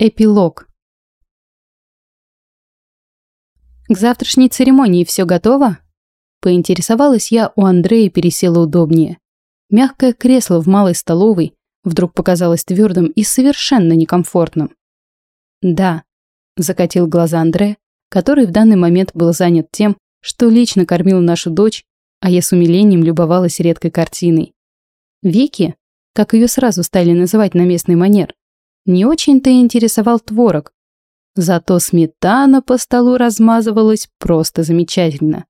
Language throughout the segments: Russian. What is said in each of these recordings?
Эпилог. «К завтрашней церемонии все готово?» Поинтересовалась я у Андрея пересела удобнее. Мягкое кресло в малой столовой вдруг показалось твердым и совершенно некомфортным. «Да», – закатил глаза Андре, который в данный момент был занят тем, что лично кормил нашу дочь, а я с умилением любовалась редкой картиной. Вики, как ее сразу стали называть на местный манер, не очень-то интересовал творог. Зато сметана по столу размазывалась просто замечательно.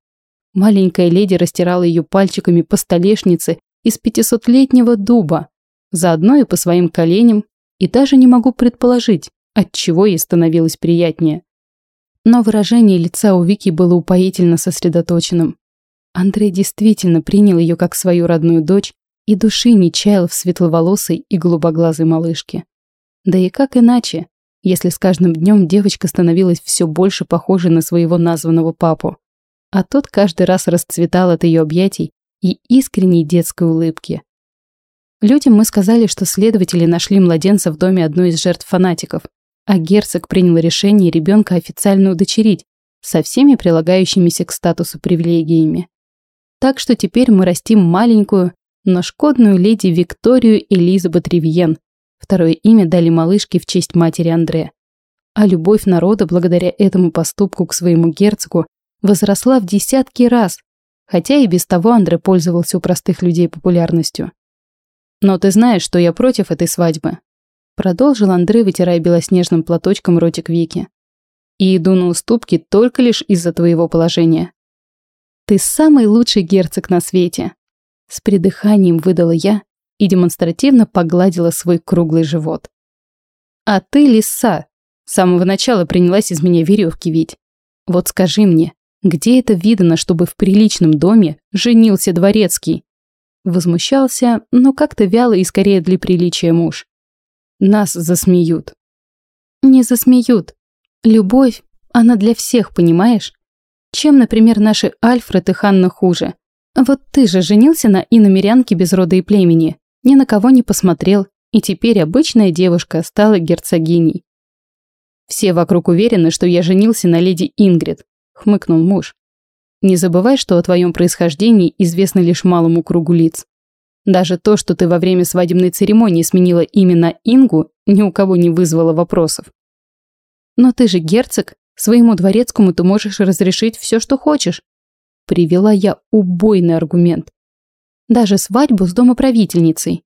Маленькая леди растирала ее пальчиками по столешнице из пятисотлетнего дуба, заодно и по своим коленям, и даже не могу предположить, от чего ей становилось приятнее. Но выражение лица у Вики было упоительно сосредоточенным. Андрей действительно принял ее как свою родную дочь и души не чаял в светловолосой и голубоглазой малышке. Да и как иначе, если с каждым днем девочка становилась все больше похожей на своего названного папу. А тот каждый раз расцветал от ее объятий и искренней детской улыбки. Людям мы сказали, что следователи нашли младенца в доме одной из жертв фанатиков, а герцог принял решение ребенка официально удочерить со всеми прилагающимися к статусу привилегиями. Так что теперь мы растим маленькую, но шкодную леди Викторию Элизабет Ривьен, Второе имя дали малышке в честь матери Андре. А любовь народа благодаря этому поступку к своему герцогу возросла в десятки раз, хотя и без того Андре пользовался у простых людей популярностью. «Но ты знаешь, что я против этой свадьбы», продолжил Андре, вытирая белоснежным платочком ротик Вики. «И иду на уступки только лишь из-за твоего положения». «Ты самый лучший герцог на свете», с придыханием выдала я, и демонстративно погладила свой круглый живот. «А ты лиса!» С самого начала принялась из меня веревки вить. Вот скажи мне, где это видано, чтобы в приличном доме женился дворецкий? Возмущался, но как-то вяло и скорее для приличия муж. Нас засмеют. Не засмеют. Любовь, она для всех, понимаешь? Чем, например, наши Альфред и Ханна хуже? Вот ты же женился на иномерянке без рода и племени ни на кого не посмотрел, и теперь обычная девушка стала герцогиней. «Все вокруг уверены, что я женился на леди Ингрид», — хмыкнул муж. «Не забывай, что о твоем происхождении известно лишь малому кругу лиц. Даже то, что ты во время свадебной церемонии сменила имя Ингу, ни у кого не вызвало вопросов. Но ты же герцог, своему дворецкому ты можешь разрешить все, что хочешь. Привела я убойный аргумент даже свадьбу с домоправительницей.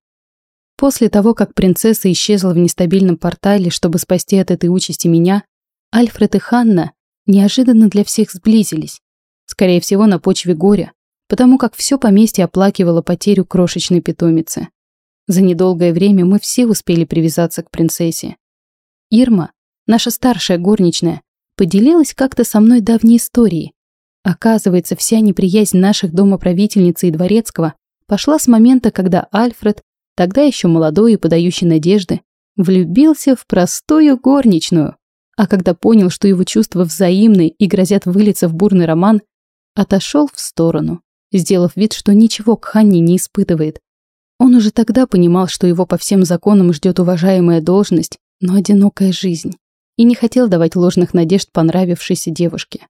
После того, как принцесса исчезла в нестабильном портале, чтобы спасти от этой участи меня, Альфред и Ханна неожиданно для всех сблизились. Скорее всего, на почве горя, потому как все поместье оплакивало потерю крошечной питомицы. За недолгое время мы все успели привязаться к принцессе. Ирма, наша старшая горничная, поделилась как-то со мной давней историей. Оказывается, вся неприязнь наших домоправительницы и дворецкого пошла с момента, когда Альфред, тогда еще молодой и подающий надежды, влюбился в простую горничную, а когда понял, что его чувства взаимны и грозят вылиться в бурный роман, отошел в сторону, сделав вид, что ничего к Ханне не испытывает. Он уже тогда понимал, что его по всем законам ждет уважаемая должность, но одинокая жизнь, и не хотел давать ложных надежд понравившейся девушке.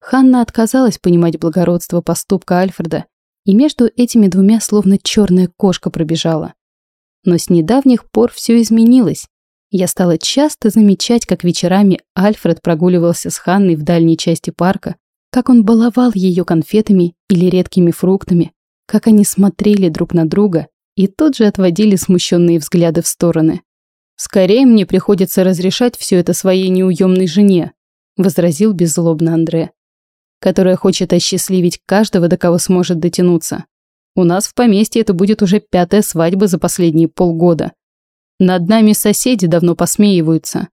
Ханна отказалась понимать благородство поступка Альфреда и между этими двумя словно черная кошка пробежала. Но с недавних пор все изменилось. Я стала часто замечать, как вечерами Альфред прогуливался с Ханной в дальней части парка, как он баловал ее конфетами или редкими фруктами, как они смотрели друг на друга и тут же отводили смущенные взгляды в стороны. «Скорее мне приходится разрешать все это своей неуемной жене», возразил беззлобно Андре которая хочет осчастливить каждого, до кого сможет дотянуться. У нас в поместье это будет уже пятая свадьба за последние полгода. Над нами соседи давно посмеиваются.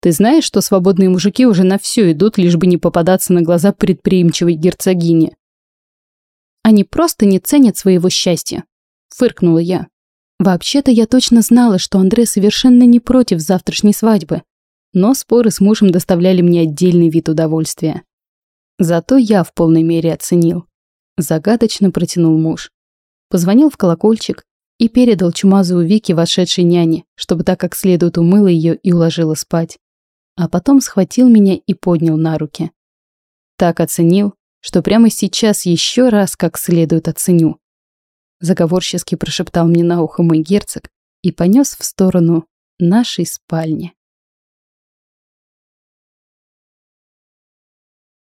Ты знаешь, что свободные мужики уже на все идут, лишь бы не попадаться на глаза предприимчивой герцогине? Они просто не ценят своего счастья, фыркнула я. Вообще-то я точно знала, что Андре совершенно не против завтрашней свадьбы, но споры с мужем доставляли мне отдельный вид удовольствия. Зато я в полной мере оценил. Загадочно протянул муж. Позвонил в колокольчик, и передал чумазую Вики вошедшей няне, чтобы так как следует умыла ее и уложила спать. А потом схватил меня и поднял на руки. Так оценил, что прямо сейчас еще раз как следует оценю. Заговорчески прошептал мне на ухо мой герцог и понес в сторону нашей спальни.